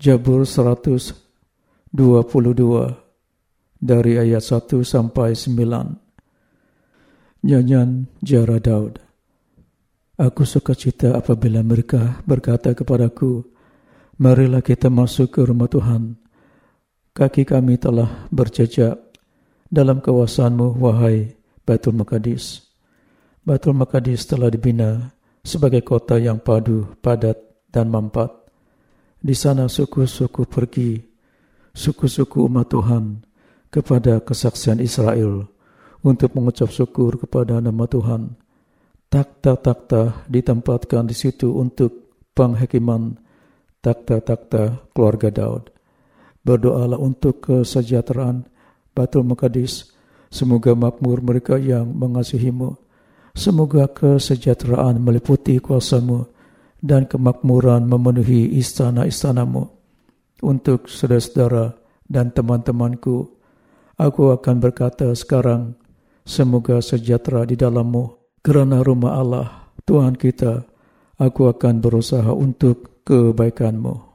Jabur 122 dari ayat 1 sampai 9. Nyanyian Jara Daud. Aku suka cita apabila mereka berkata kepadaku, Marilah kita masuk ke rumah Tuhan. Kaki kami telah berjejak dalam kawasanmu, wahai Batul Makadis. Batul Makadis telah dibina sebagai kota yang padu, padat dan mampat. Di sana suku-suku pergi, suku-suku umat Tuhan kepada kesaksian Israel untuk mengucap syukur kepada nama Tuhan. Takta-takta ditempatkan di situ untuk penghakiman takta-takta keluarga Daud. Berdoalah untuk kesejahteraan Batul Mekadis. Semoga makmur mereka yang mengasihimu. Semoga kesejahteraan meliputi kuasamu dan kemakmuran memenuhi istana-istanamu. Untuk saudara-saudara dan teman-temanku, aku akan berkata sekarang, semoga sejahtera di dalammu. Kerana rumah Allah, Tuhan kita, aku akan berusaha untuk kebaikanmu.